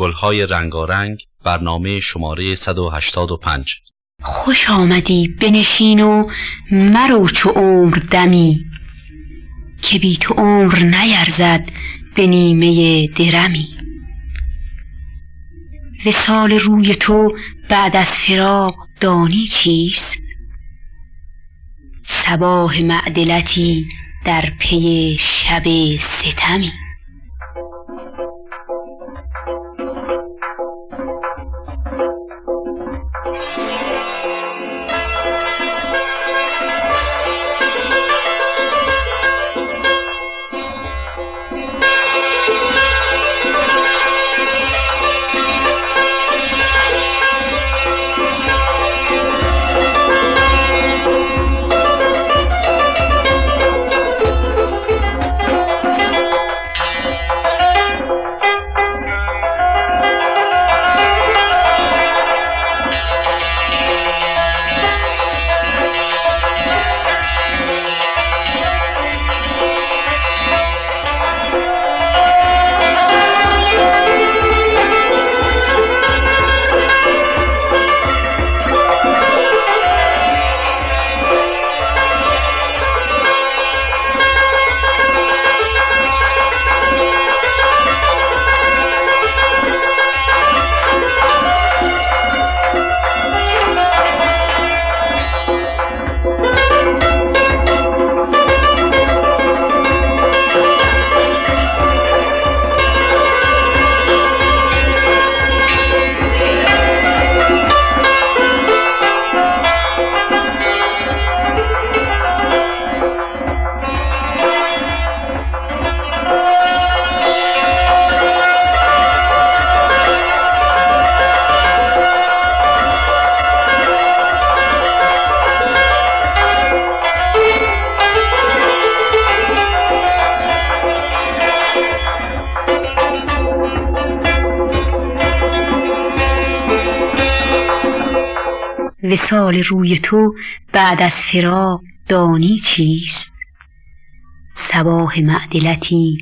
گلهای رنگارنگ برنامه شماره 185 خوش آمدی بنشین و مرو چو عمر دمی. که بی تو عمر نیرزد به نیمه درمی. وسال روی تو بعد از فراق دانی چیست؟ صباح معدلتی در پی شب ستمی. وسال روی تو بعد از فراق دانی چیست؟ صباح معدلتی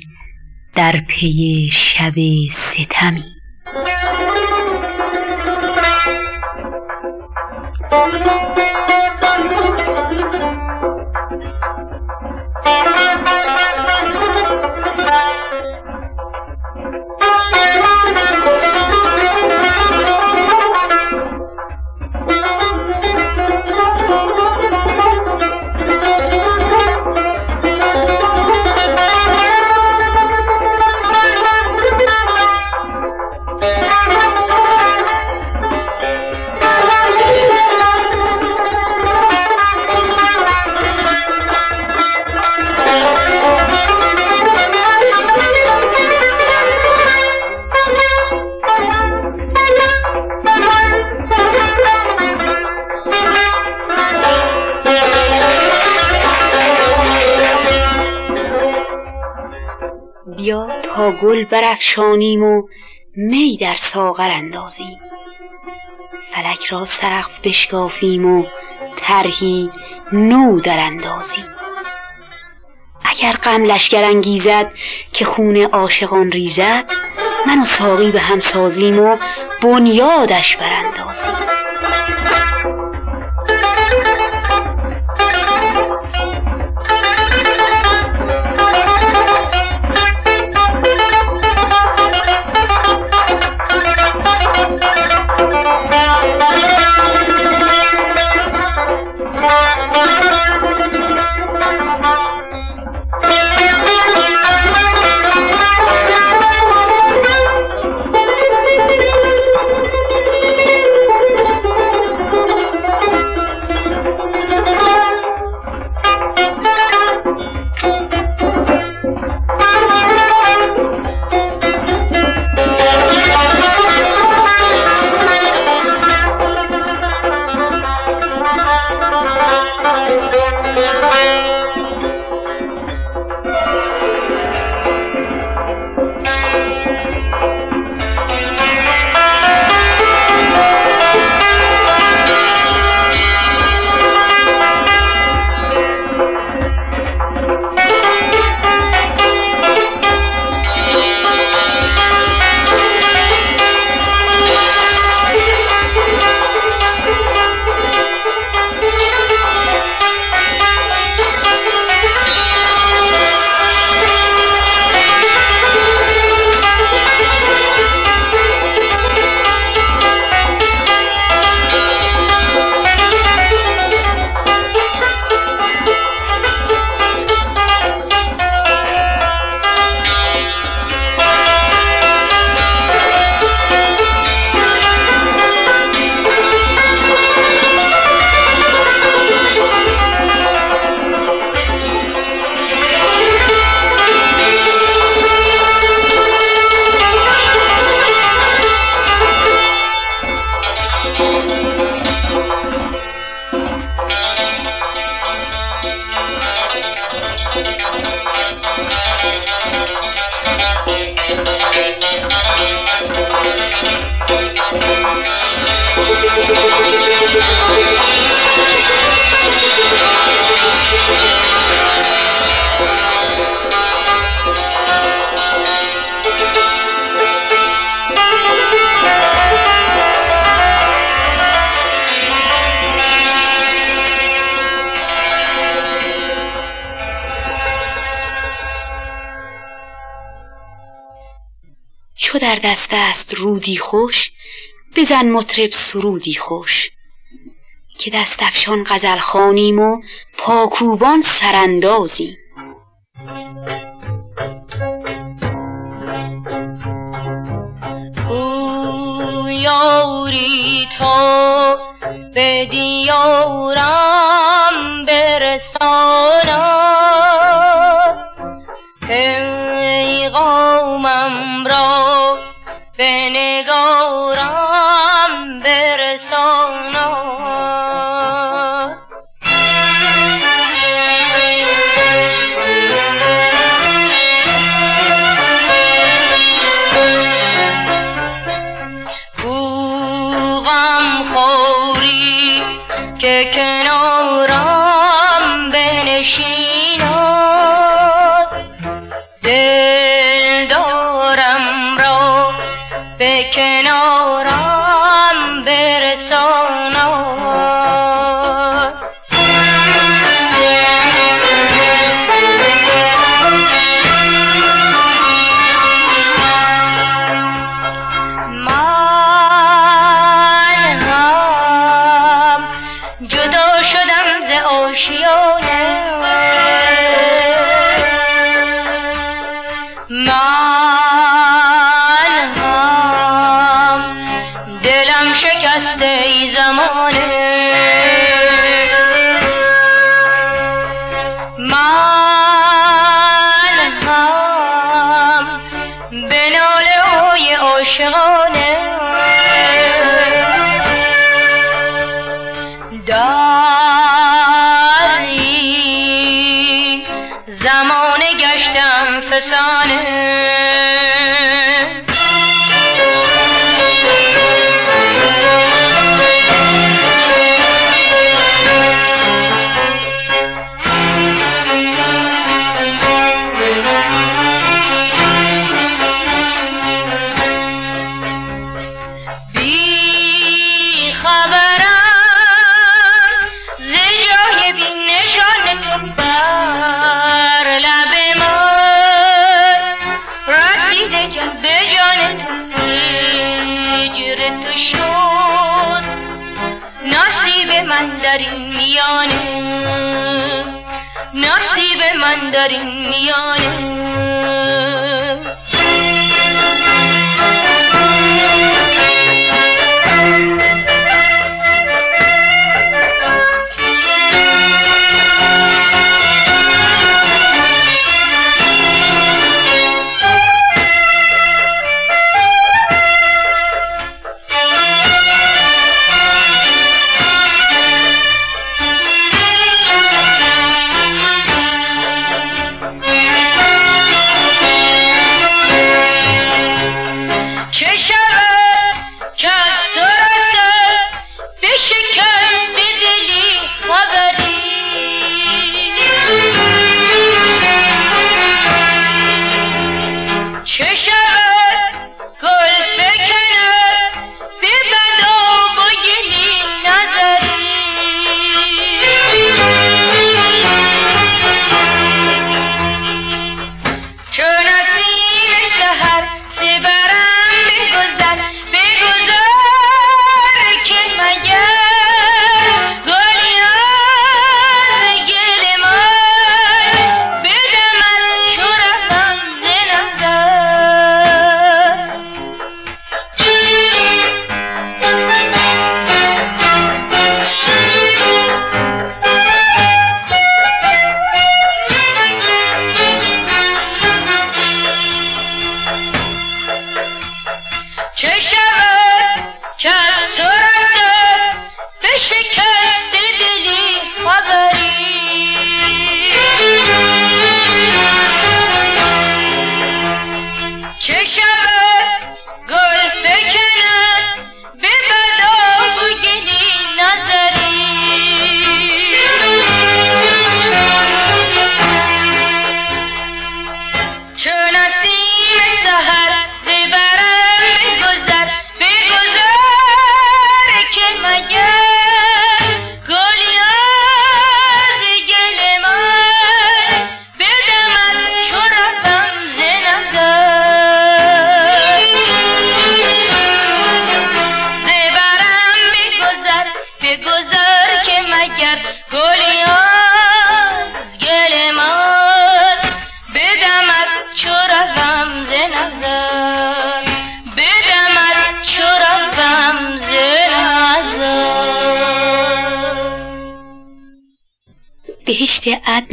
در پی شب ستمی. گل برافشانیم و می در ساغر اندازیم. فلک را سقف بشکافیم و طرحی نو در اندازیم. اگر غم لشکر انگیزد که خون عاشقان ریزد من و ساقی به هم سازیم و بنیادش براندازیم. است رودی خوش بزن مطرب سرودی خوش. که دست افشان غزل خوانیم و پاکوبان سراندازیم. یاری تو به دیارم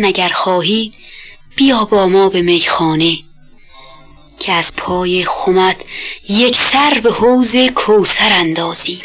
اگر خواهی بیا با ما به میخانه که از پای خمت یک سر به حوز کوسر اندازی.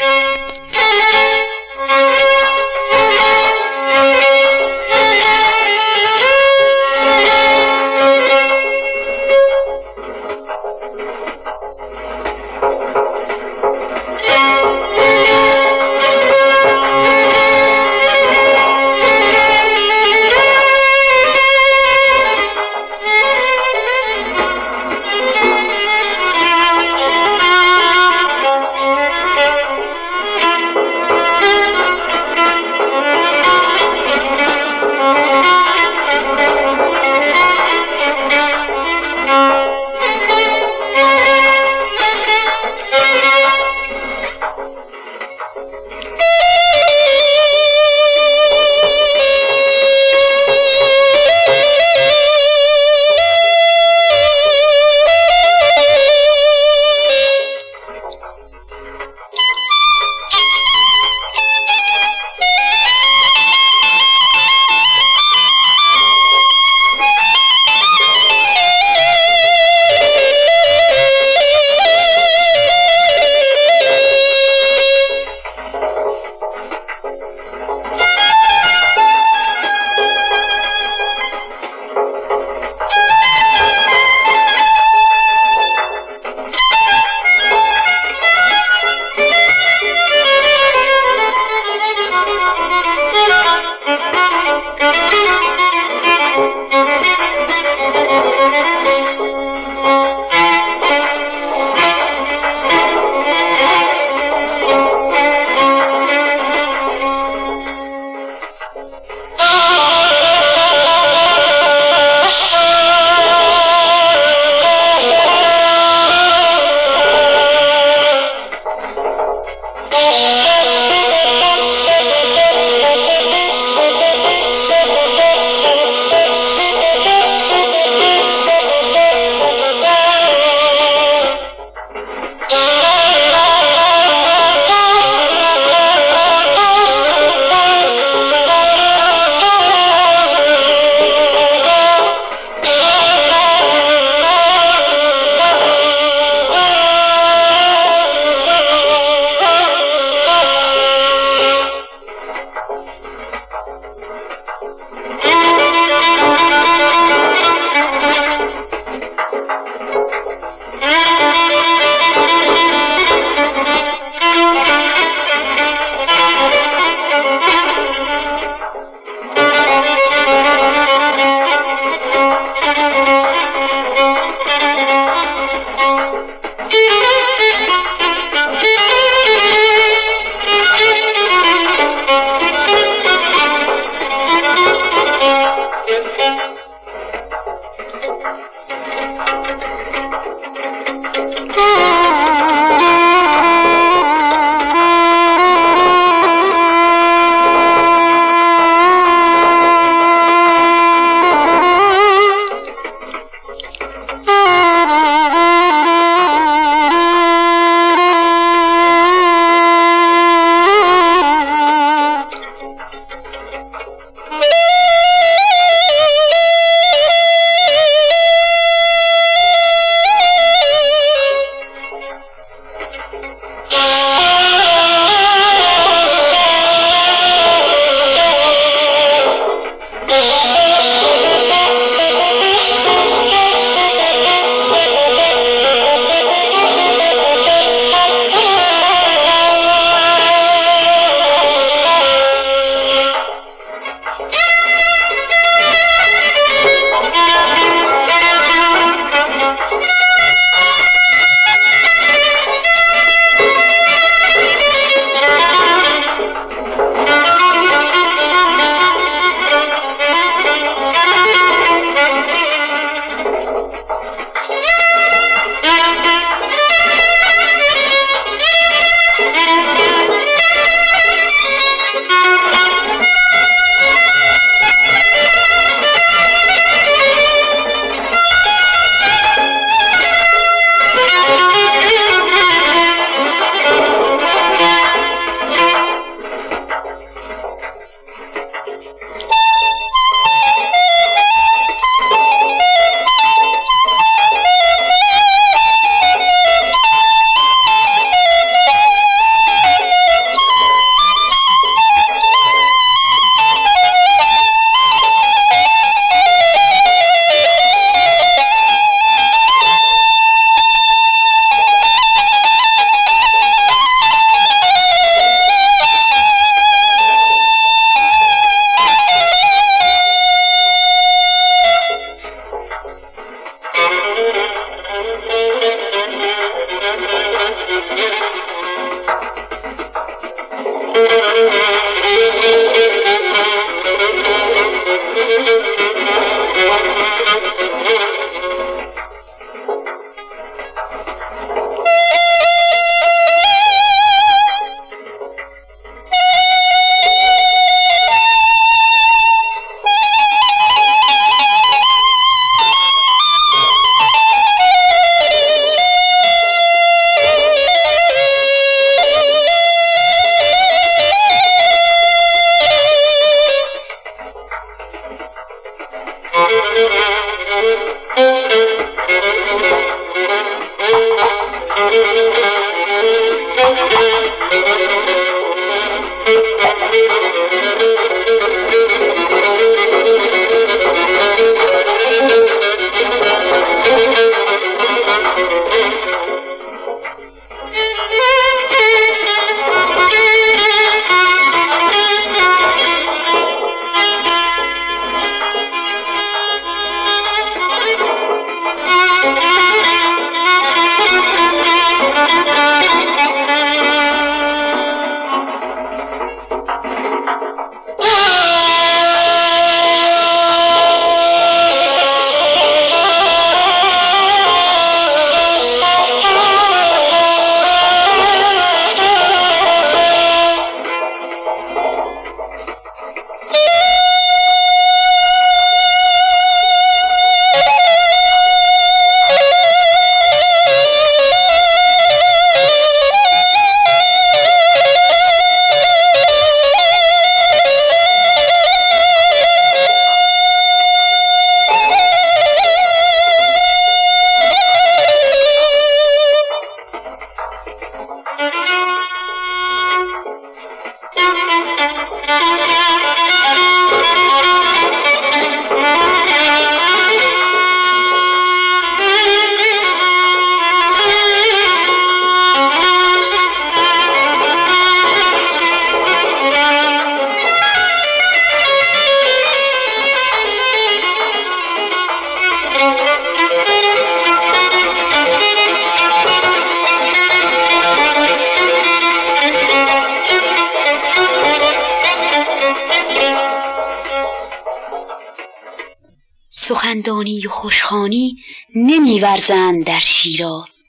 و خوشخانی نمیورزند در شیراز.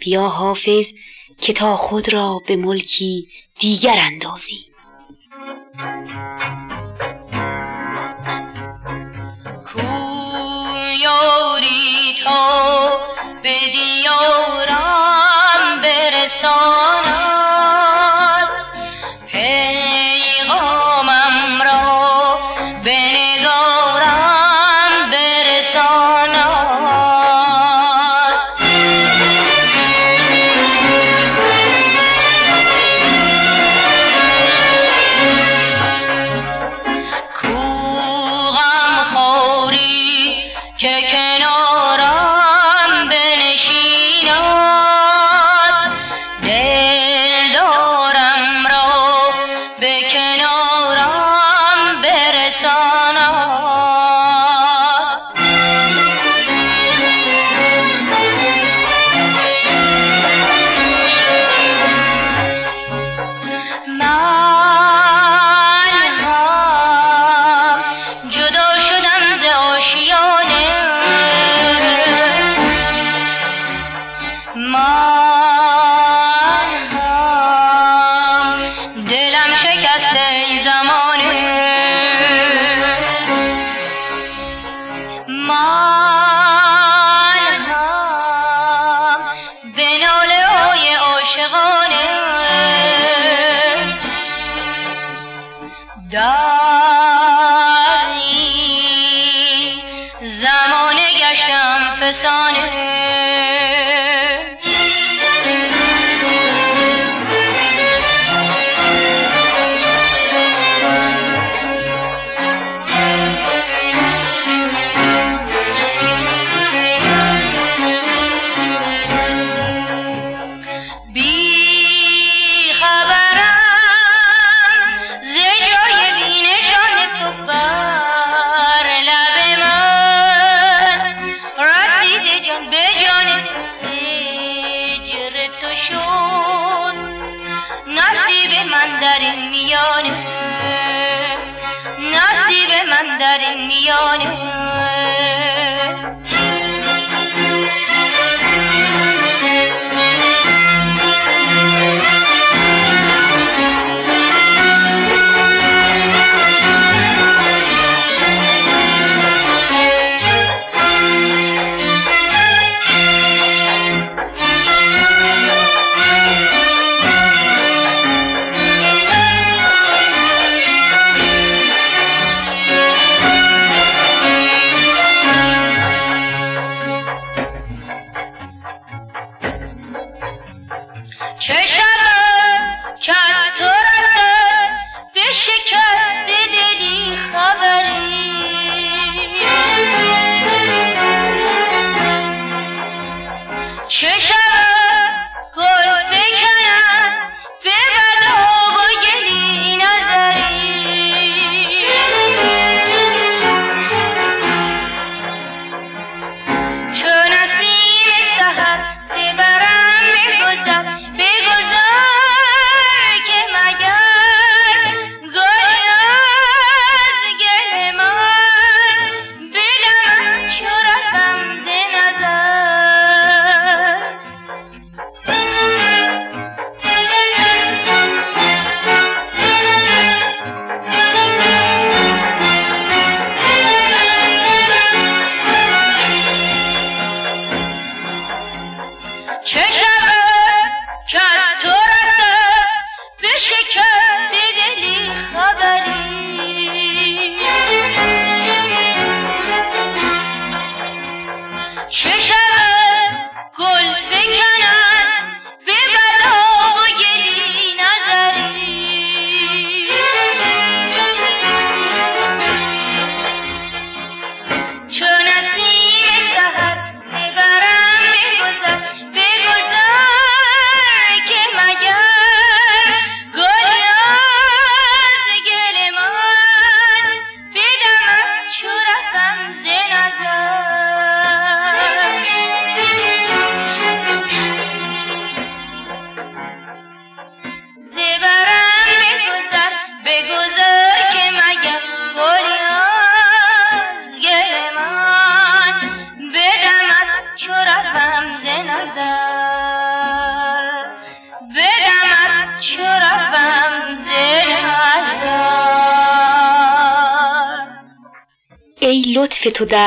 بیا حافظ که تا خود را به ملکی دیگر اندازی یاری تا به دیاران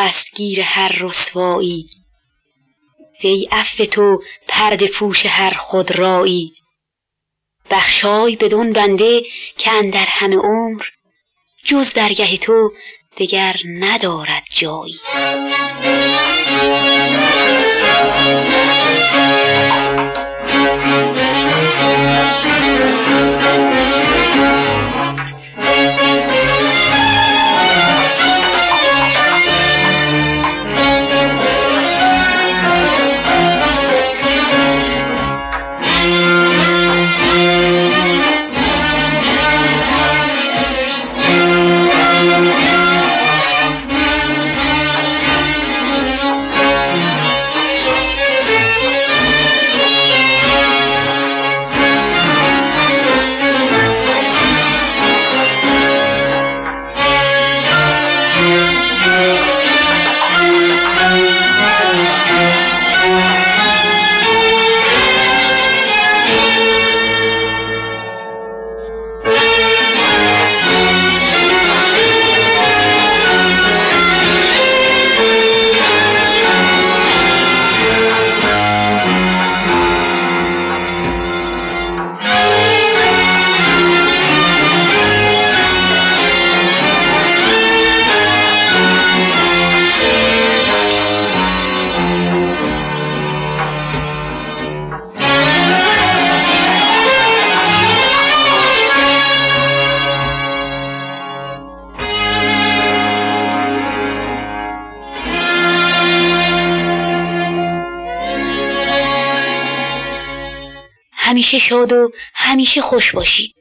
دستگیر هر رسوایی. وی عفو تو پرده پوش هر خودرایی. بخشای بدون بنده که اندر همه عمر جز درگه تو دگر ندارد جایی. شاد و همیشه خوش باشید.